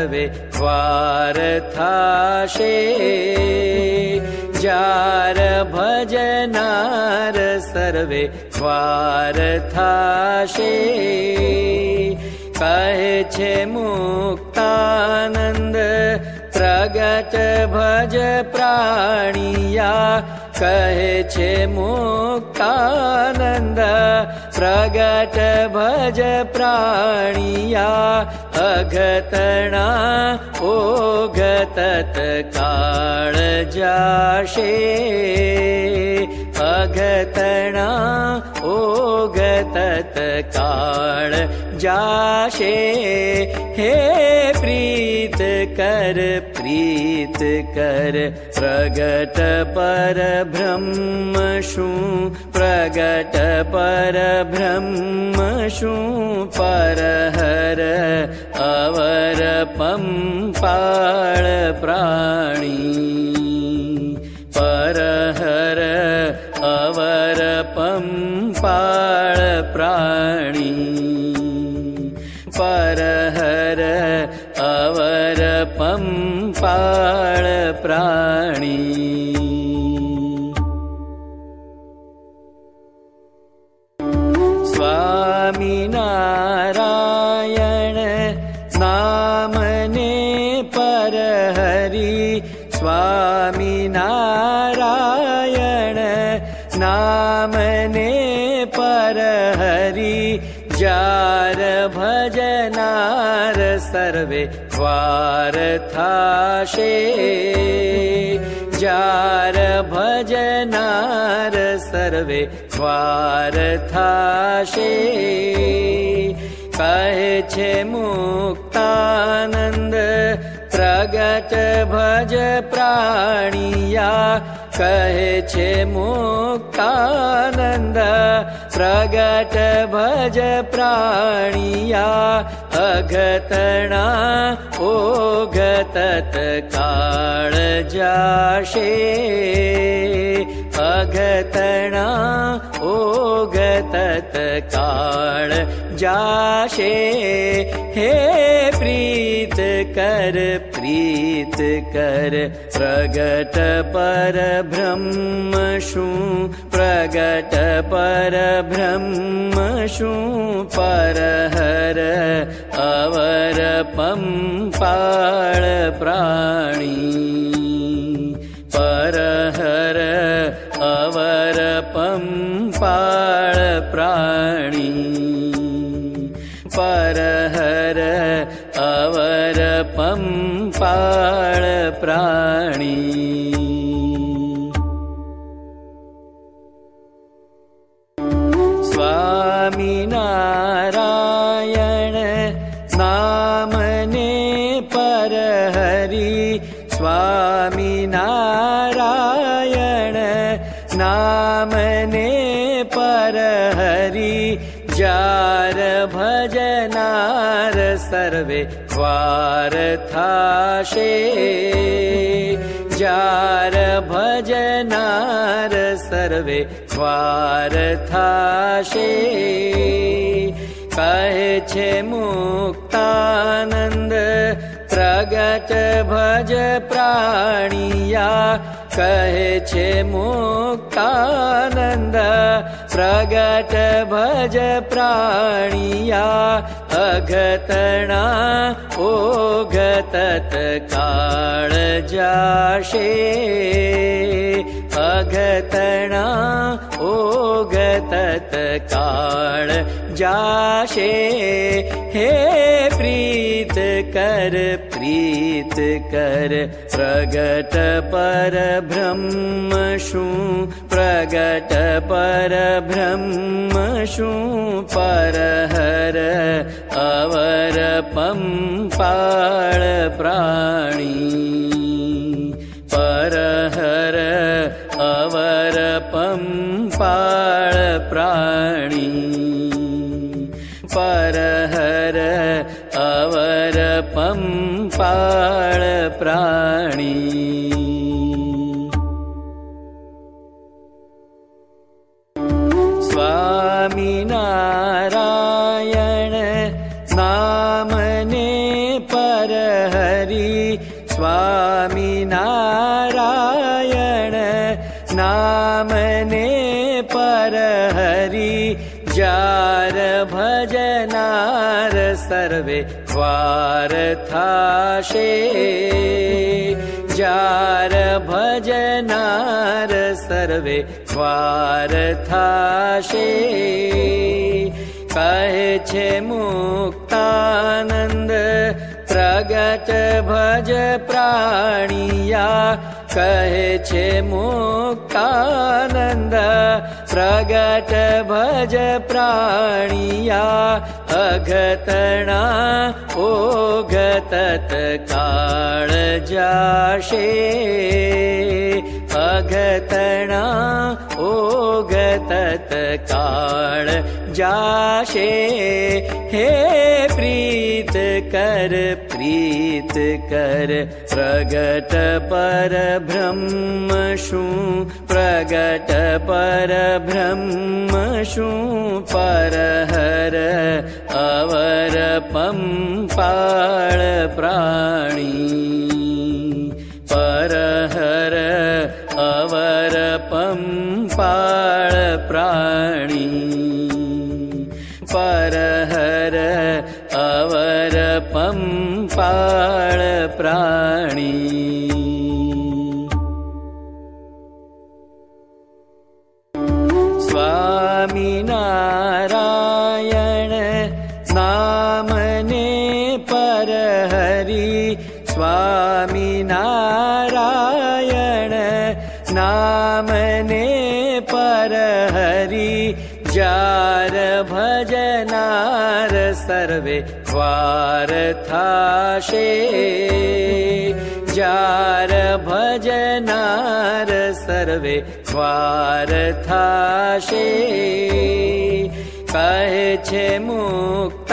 सर्वे थाशे जार भजनार सर्वे थाशे कहे मुक्तानन्द प्रगट भज प्राणिया। कहे छे मुक्तानन्द प्रगट भज प्राणिया अगतना ओगतत काळ जाशे। अगतना ओगतत काळ जाशे। हे प्रीत कर प्रीत कर प्रगट पर ब्रह्मशु प्रगट पर ब्रह्मशु परहर अवर पम्पाळ प्राणी थाशे जार भजनार सर्वे थाशे कहे छे मुक्तानन्द प्रगट भज प्राणिया। कहे छे मुक्तानन्द प्रगट भज प्राणिया अगतना ओगतत काळ जाशे। अगतना ओगतत काळ जाशे। हे प्रीत कर प्रीत कर प्रगट पर ब्रह्मशु प्रगट पर ब्रह्मशु परहर अवर पम्पाळ प्राणी। परहर अवर पम्पाळ प्राणी। परहर अवर पम्पाळ प्राणी थाशे जार भजनार सर्वे थाशे कहे छे मुक्तानन्द प्रगट भज प्राणिया। कहे छे मुक्तानन्द प्रगट भज प्राणिया। अगतना ओगतत काळ जाशे अगतना ओगतत काळ जाशे हे प्रीत कर प्रीत कर प्रगट पर ब्रह्मशु प्रगट पर ब्रह्मशु परहर अवर पम्पाळ नामने परहरि जार भजनार सर्वे वारथाशे जार भजनार सर्वे वारथाशे कहे मुक्तानन्द प्रगट भज प्राणिया। कहे छे मुक्तानन्द प्रगट भज प्राणिया अघतणा ओघतत काळ जाशे। अघतणा ओघतत काळ जाशे। हे प्रीत कर प्रीत कर प्रगट पर ब्रह्मशु प्रगट पर ब्रह्मशु परहर अवर पम्पाळ प्राणी सर्वे वारथाशे कहे छे मुक्तानन्द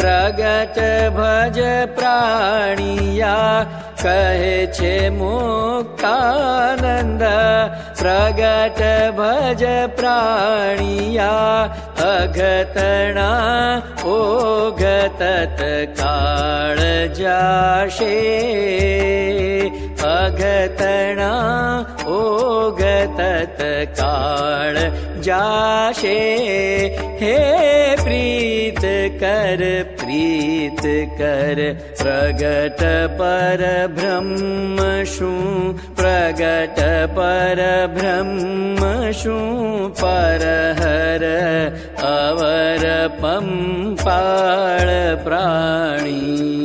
प्रगट भज प्राणिया। कहे छे मुक्तानन्द प्रगट भज प्राणिया। अघतणा ओघतत काळ जाशे अघतणा ओघतत काळ जाशे हे प्रीत कर प्रीत कर प्रगट पर ब्रह्मशु प्रगट पर ब्रह्मशु परहर अवर पम्पाळ प्राणी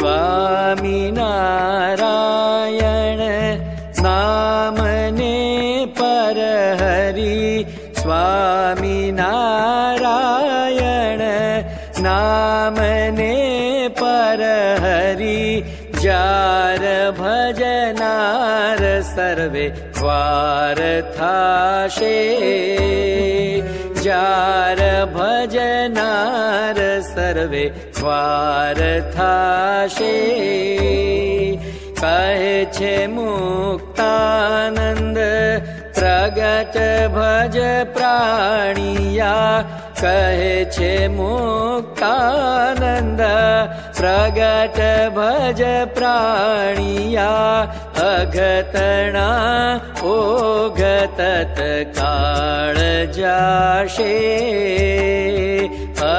स्वामिनारायण नामने परहरि स्वामिनारायण नामने परहरि जार भजनार सर्वे वारथाशे जार भजनार सर्वे वारथाशे कहे छे मुक्तानन्द प्रगट भज प्राणिया। कहे छे मुक्तानन्द प्रगट भज प्राणिया। अघतणा ओघतत काळ जाशे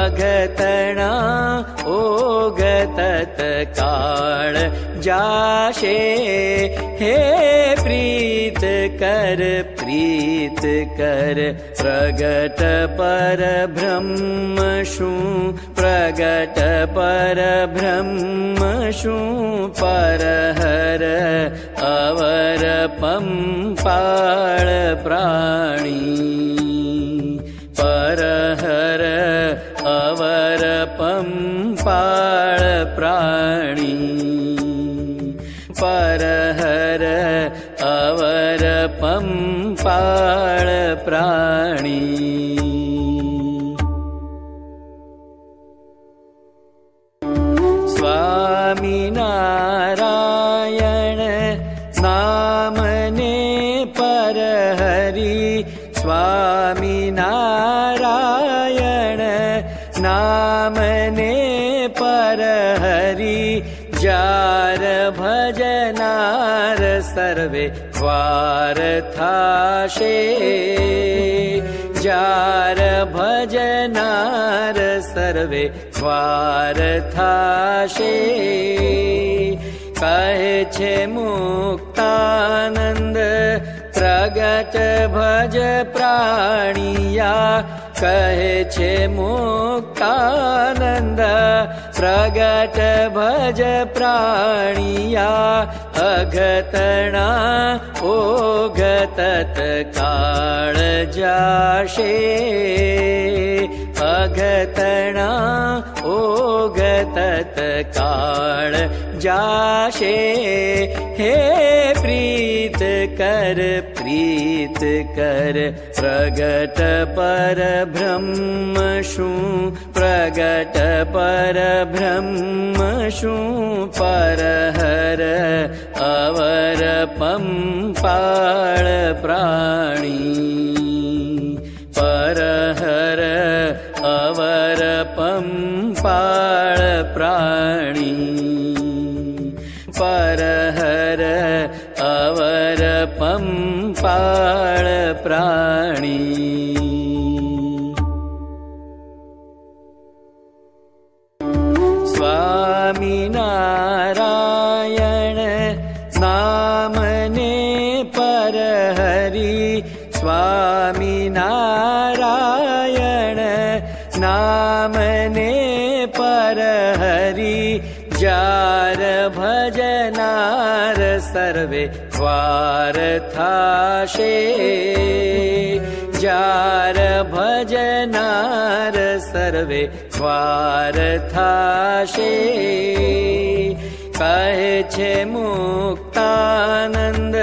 अघतणा ओघतत काळ जाशे। हे प्रीत कर प्रीत कर। प्रगट पर ब्रह्मशु प्रगट पर ब्रह्मशु परहर अवर पम्पाळ प्राणी पम्पाळ प्राणी। पर हर अवर पम्पाळ प्राणी सर्वे वारथाशे जार भजनार सर्वे वारथाशे कहे छे मुक्तानन्द प्रगट भज प्राणिया। कहे छे मुक्तानन्द प्रगट भज प्राणिया अगतना ओगतत काळ जाशे। अगतना ओगतत काळ जाशे। हे प्रीत कर प्रीत कर प्रगट पर ब्रह्मशु प्रगट पर ब्रह्मशु परहर अवर पम्पाळ प्राणी। परहर अवर पम्पाळ प्राणी। परहर अवर पम्पाळ प्राणी सर्वे वारथाशे जार भजनार सर्वे वारथाशे कहे मुक्तानन्द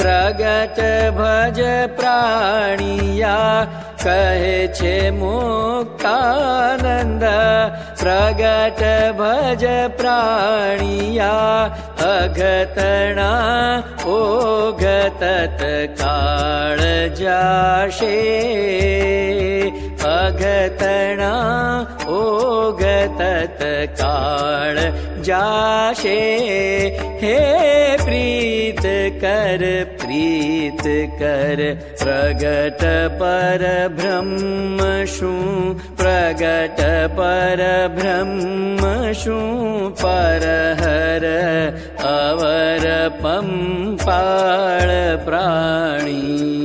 प्रगट भज प्राणिया। कहे छे मुक्तानन्द प्रगट भज प्राणिया अगतना ओगतत काळ जाशे अगतना ओगतत काळ जाशे हे प्रीत कर प्रीत कर प्रगट पर ब्रह्मशु प्रगट पर ब्रह्मशु परहर अवर पम्पाळ प्राणी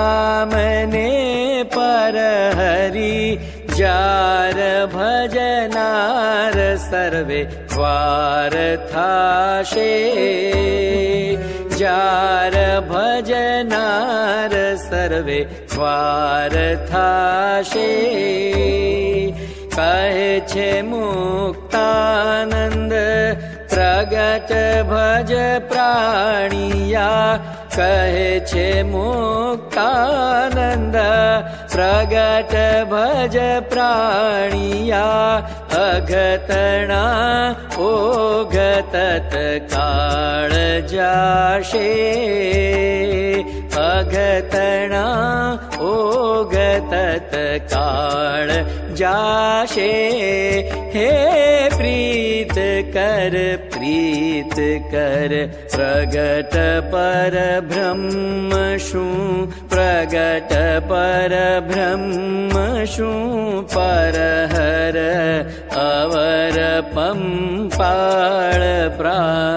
नामने परहरि जार भजनार सर्वे वारथाशे जार भजनार सर्वे वारथाशे कहे छे मुक्तानन्द प्रगट भज प्राणिया कहे छे मुक्तानन्द प्रगट भज प्राणिया अगतना ओगतत काळ जाशे। अगतना ओगतत काळ जाशे। हे प्रीत कर प्रीत कर प्रगट पर ब्रह्मशु प्रगट पर ब्रह्मशु परहर अवर पम्पाळ प्राणी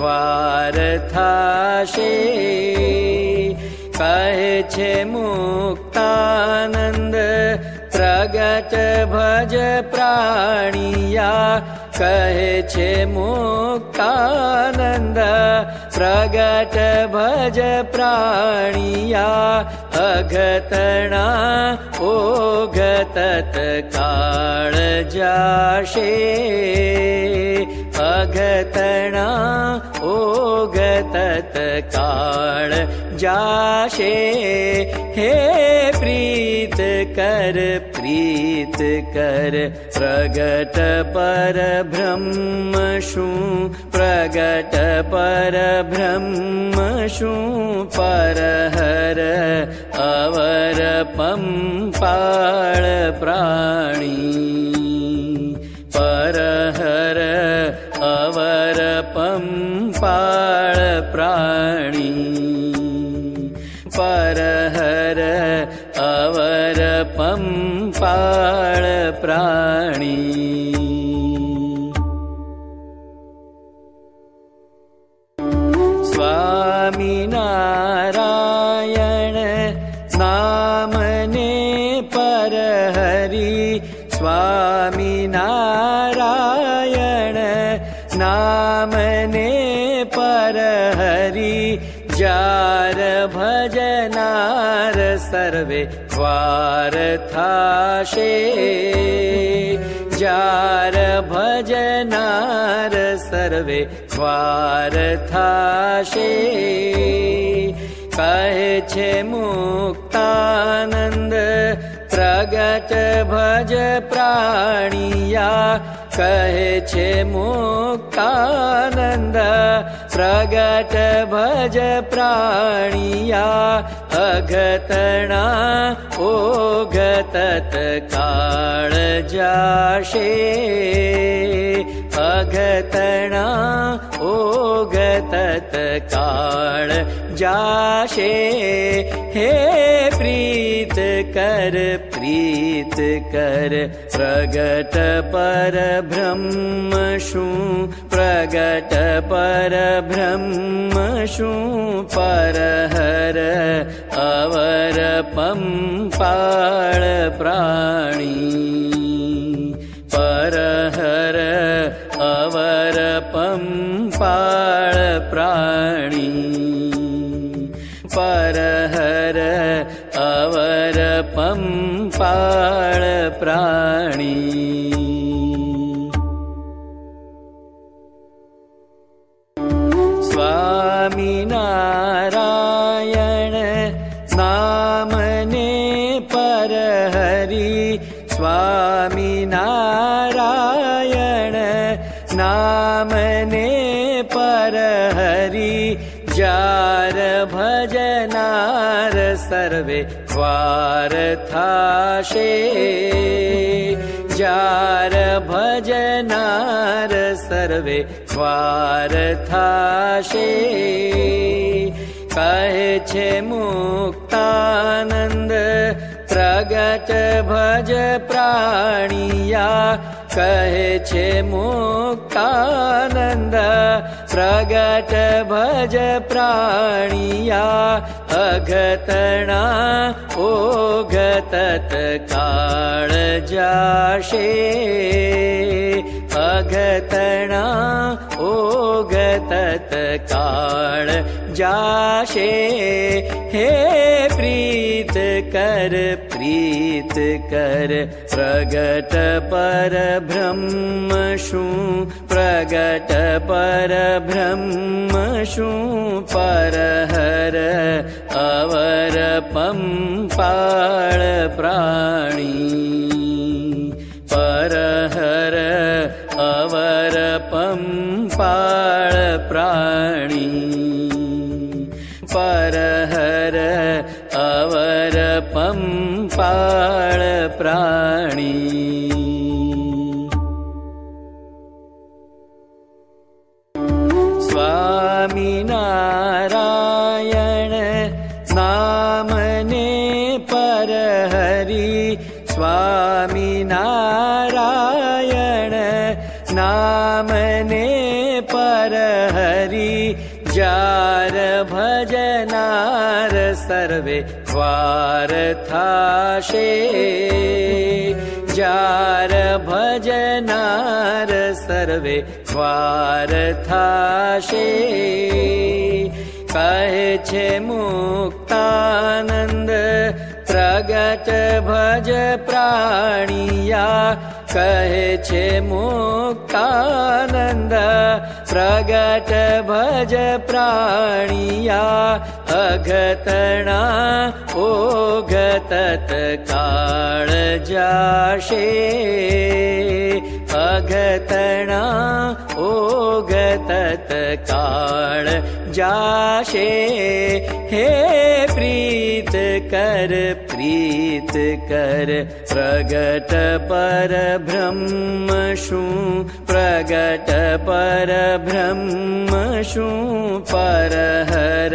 वारथाशे कहे छे मुक्तानन्द प्रगट भज प्राणिया। कहे छे मुक्तानन्द प्रगट भज प्राणिया। अगतणा ओगतत काळ जाशे अगतणा ओगतत काळ जाशे हे प्रीत कर प्रीत कर प्रगट पर ब्रह्मशु प्रगट पर ब्रह्मशु परहर अवर पम्पाळ प्राणी परहर अवर पम्पाळ प्राणी। स्वामिनारायण सर्वे वारथाशे जार भजनार सर्वे वारथाशे कहे छे मुक्तानन्द प्रगट भज प्राणिया। कहे छे मुक्तानन्द प्रगट भज प्राणिया अगतणा ओगतत काळ जाशे। अगतणा ओगतत काळ जाशे। हे प्रीत कर प्रीत कर प्रगट पर ब्रह्मशु प्रगट पर ब्रह्मशु परहर अवर पम्पाळ प्राणी। परहर अवर पम्पाळ प्राणी। परहर अवर पम्पाळ प्राणी सर्वे वारथाशे जार भजनार सर्वे वारथाशे कहे छे मुक्तानन्द प्रगट भज प्राणिया कहे छे मुक्तानन्द प्रगट भज प्राणिया प्राण भगतणा काळ जाशे। भगतणा काळ जाशे। हे प्रीत कर प्रीत कर प्रगट परब्रह्मषु प्रगट परब्रह्मषु परहर अवरपं पम् परहर अवरपं पम् पर पं पाळ जार भजनार सर्वे द्वार शे कहे मुक्तानन्द प्रगट भज प्राणिया। कहे छे मुक्तानन्द प्रगट भज प्राणिया। अगतणा ओ गतत् काळ अगतणा ओ गतत् काळ जाषे हे प्रीत कर प्रीत कर प्रगट पर ब्रह्मषु प्रगट पर परब्रह्मसु परहर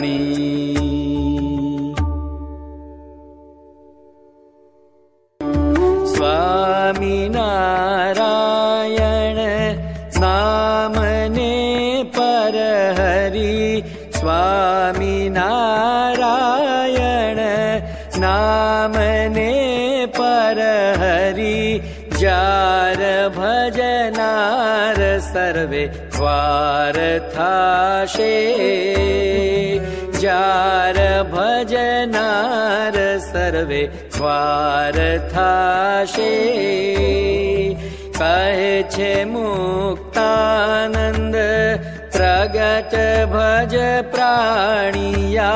मे परहरि जार भजनार सर्वे द्वार जार भजनार सर्ववे थाशे कहे छे मुक्तानन्द प्रगत भज प्राणिया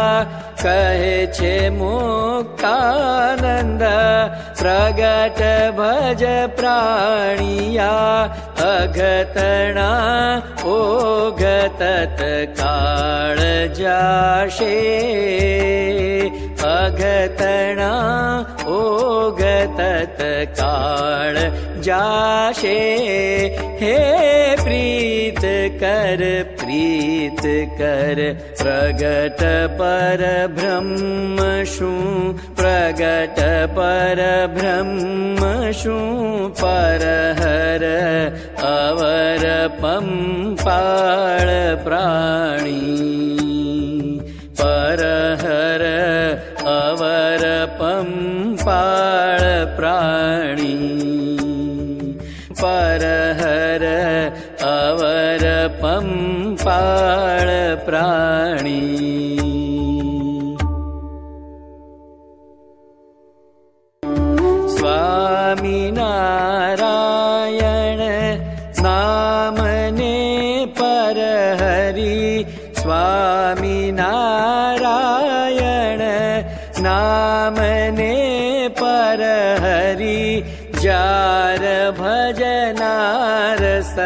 कहे छे मुक्तानन्द प्रगट भज प्राणिया भ अगतणा काळ जाशे। काण जाषे काळ जाशे। हे प्रीत कर प्रीत कर प्रगट पर ब्रह्मसु प्रगट पर ब्रह्मसु परहर अवर पम् पाळ प्रा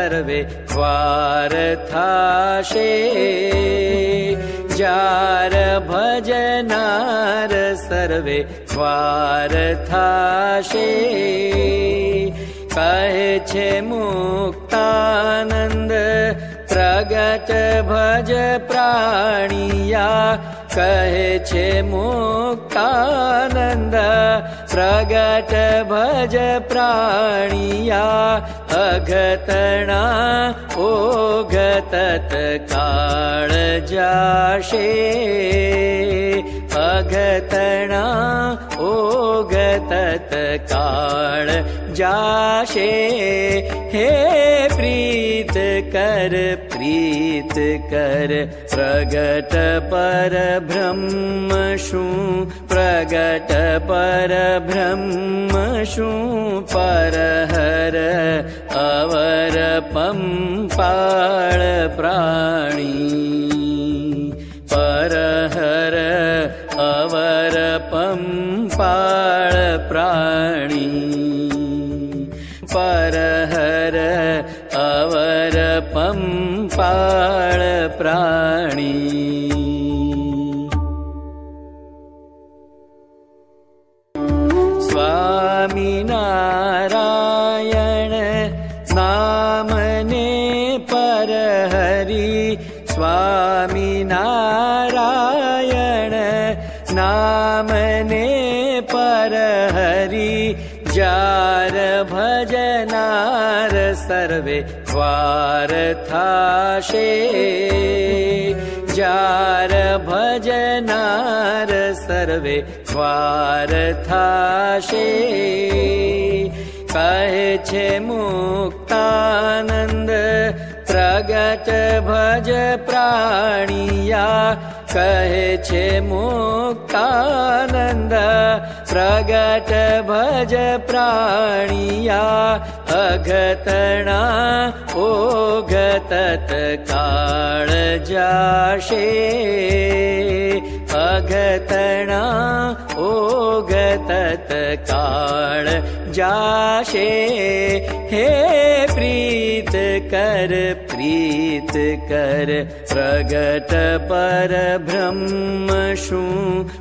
सर्वे द्वार जार भजनार सर्वे द्वारथाशे कहे छे मुक्तानन्द प्रगत भज प्राणिया। कहे छे मुक्तानन्द प्रगट भज प्राणिया अघतणा ओघतत काळ जाशे। अघतणा ओघतत काळ जाशे। हे प्रीत कर प्रीत कर। प्रगट पर ब्रह्मशु प्रगट पर ब्रह्मशु परहर अवर पम्पाळ प्राणी। स्वामिनारायण नामने परहरि स्वामिनारायण नामने परहरि जार भजनार सर्वे वारथाशे जार भजनार सर्वे वारथाशे कहे छे मुक्तानन्द प्रगट भज प्राणिया। कहे छे मुक्तानन्द प्रगट भज प्राणिया अघतणा ओघतत काळ जाशे। अघतणा ओघतत काळ जाशे। हे प्रीत कर प्रीत कर। प्रगट पर ब्रह्मशु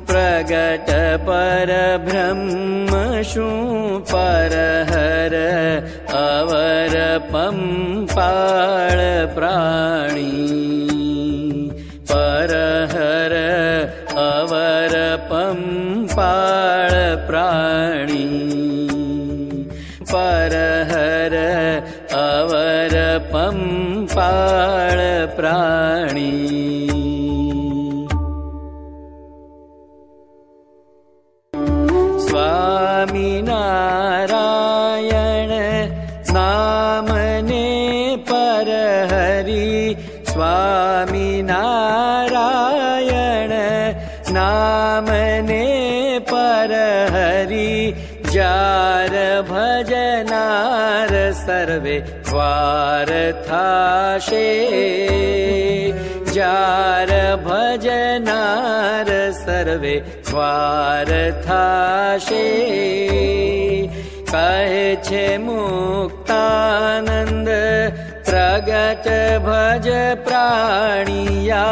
प्रगट पर ब्रह्मशु परहर अवर पम्पाळ प्राणी। परहर अवर पम्पाळ प्राणी वारथाशे जार भजनार सर्वे वारथाशे कहे छे मुक्तानन्द प्रगट भज प्राणिया।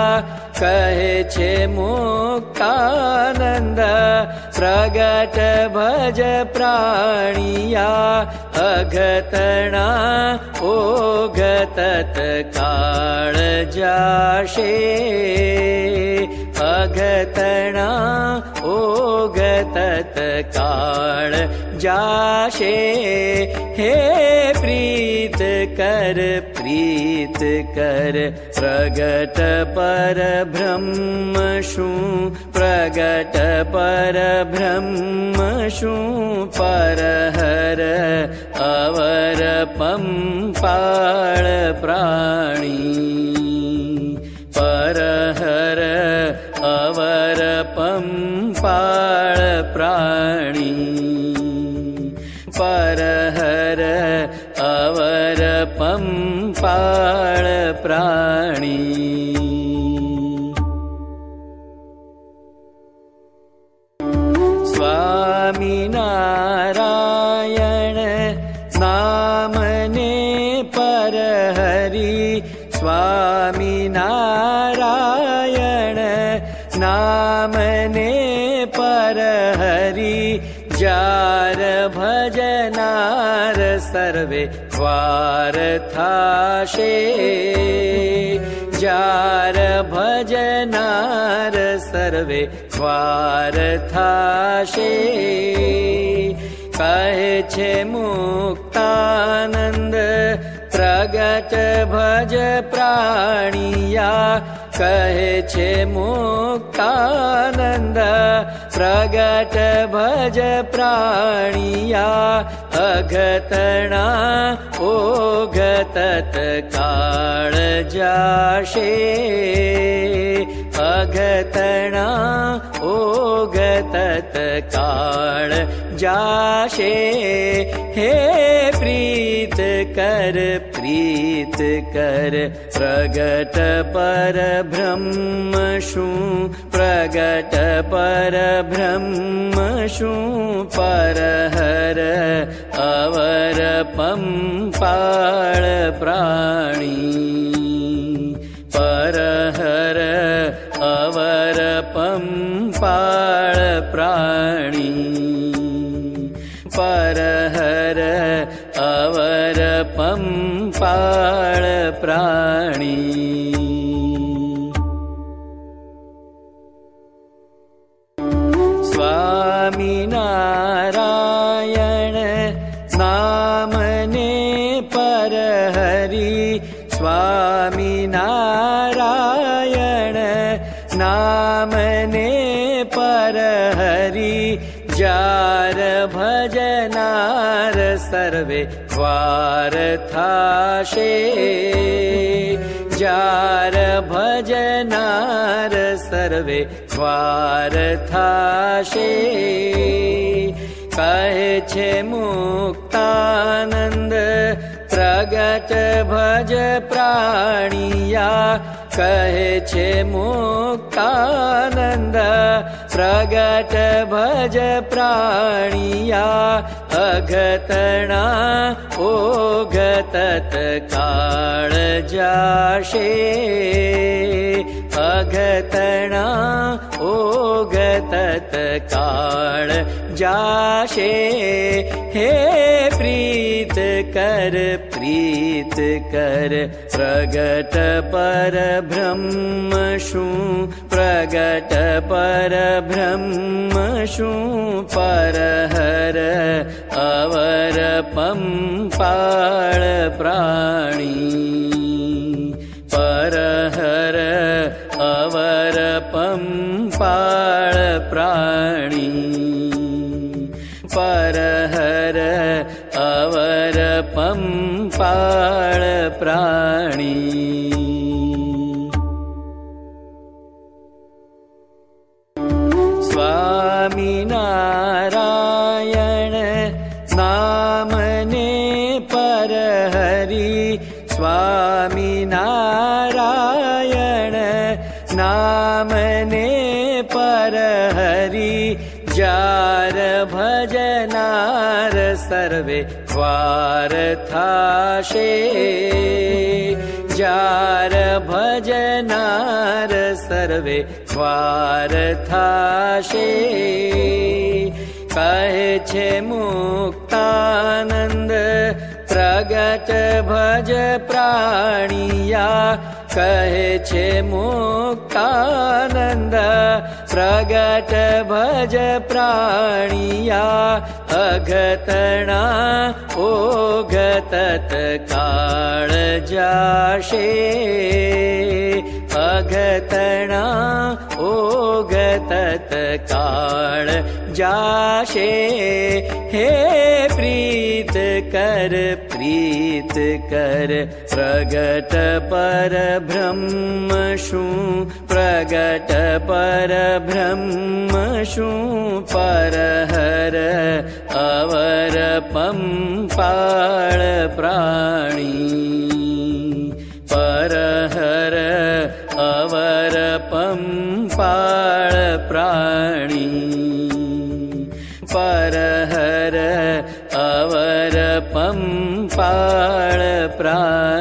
कहे छे मुक्तानन्द प्रगट भज प्राणिया अघतणा ओघतत काळ जाशे अघतणा ओघतत काळ जाशे हे प्रीत कर प्रीत कर प्रगट पर ब्रह्मशु प्रगट पर ब्रह्मशु परहर अवर पम्पाळ प्राणी। परहर अवर पम्पाळ प्राणी। परहर पम्पाळ प्राणी। स्वामिनारायण नामने परहरि स्वामिनारायण नामने परहरि जार भजनार सर्वे जार भजनार सर्वे वारथाशे कहे छे मुक्तानन्द प्रगट भज प्राणिया। कहे छे मुक्तानन्द प्रगट भज प्राणिया। अगतणा ओगतत काळ जाशे अगतणा ओगतत काळ जाशे हे प्रीत कर प्रीत कर। प्रगट पर ब्रह्मशु प्रगट पर ब्रह्मशु परहर अवर पम्पाळ प्राणी परहर अवर पम्पाळ प्राणी परहर अवर पम्पाळ प्राणी नामने परहरि जार भजनार सर्वे वारथाशे जार भजनार सर्वे वारथाशे कहे छे मुक्तानन्द प्रगट भज प्राणिया कहे छे मुक्तानन्द प्रगट भज प्राणिया अगतणा ओगतत काळ जाशे। अगतणा ओगतत काळ जाशे। हे प्रीत कर प्रीत कर प्रगट पर ब्रह्मशु प्रगट पर ब्रह्मशु परहर अवर पम्पाळ वारथाशे कहे छे मुक्तानन्द प्रगट भज प्राणिया। कहे छे मुक्तानन्द प्रगट भज प्राणिया। अगतणा ओगतत काळ जाशे अगतणा ओगतत काळ जाशे हे प्रीत कर प्रीत कर प्रगट पर ब्रह्मशु प्रगट पर ब्रह्मशु परहर अवर पम्पाळ प्राणी प्राणी